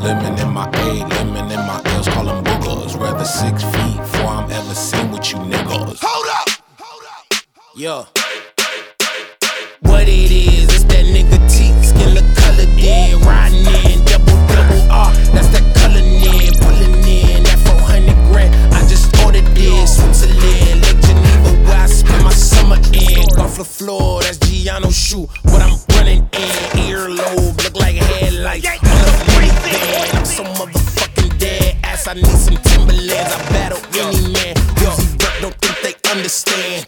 lemon in my A, lemon in my L's, call them boogers. Rather six feet before I'm ever seen with you niggas. Hold up! Hold up! Yeah. What it is, it's that nigga T, skin the color dead, riding in, double double R, that's that color in, pulling in that 400 grand. I just ordered this, Switzerland, Lake Geneva, where I spend my summer in. Off the floor, that's Giano shoe, like headlights on a minivan. I'm so motherfucking dead ass, I need some Timberlands. I battle any man. Vert don't think they understand.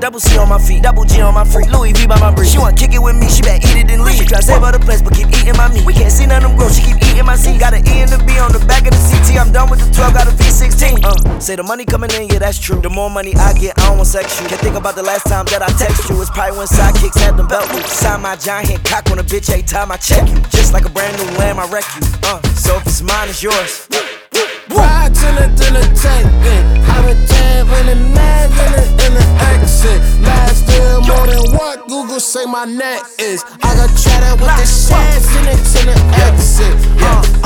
Double C on my feet, double G on my freak. Louis V by my brief. She wanna kick it with me, she better eat it and leave. She try to save other place, but keep eating my meat. We can't see none of them grow, she keep eating my seed. Got an E and a B on the back of the CT. I'm done with the 12, got a V16. Uh, say the money coming in, yeah, that's true. The more money I get, I don't want sex you. Can't think about the last time that I text you. It's probably when sidekicks had them belt loops. Sign my giant hand cock on a bitch every time I check you. Just like a brand new lamb, I wreck you. Uh, so if it's mine, it's yours. Ride to the, to the then have a jab in the mag in the, in exit. Last deal more than what Google say my net is. I got chatter with the shares in it to the exit. Uh.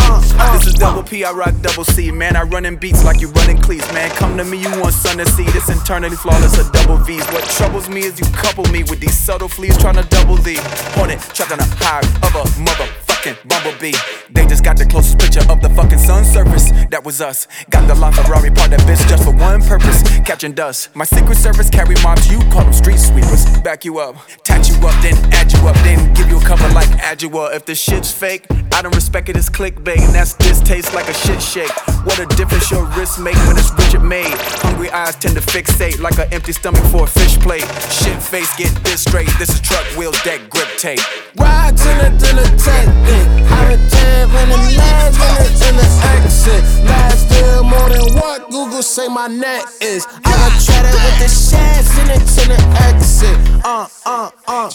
Is double rock double C. Man, I run in beats like you running cleats. Man, come to me, you want sun to see. This internally flawless, a double V's. What troubles me is you couple me with these subtle fleas trying to double the hornet, trapped on a high of a motherfucking bumblebee. They just got the closest picture of the fucking sun surface. That was us. Got the LaFerrari part that bitch just for one purpose, catching dust. My secret service carry mobs, you call them street sweepers. Back you up, tat you up, then add you up, then give you a cover like Adjua. If the shit's fake, I don't respect it as clickbait, and that's this tastes like a shit shake. What a difference your wrist make when it's Richard made. Hungry eyes tend to fixate like an empty stomach for a fish plate. Shit face, get this straight. This is truck wheel deck grip tape. Ride to the, to the then have a jab in the mag in the, exit. Last deal more than what Google say my net is. I got chatter with the shares in it to the exit. Uh, uh, uh.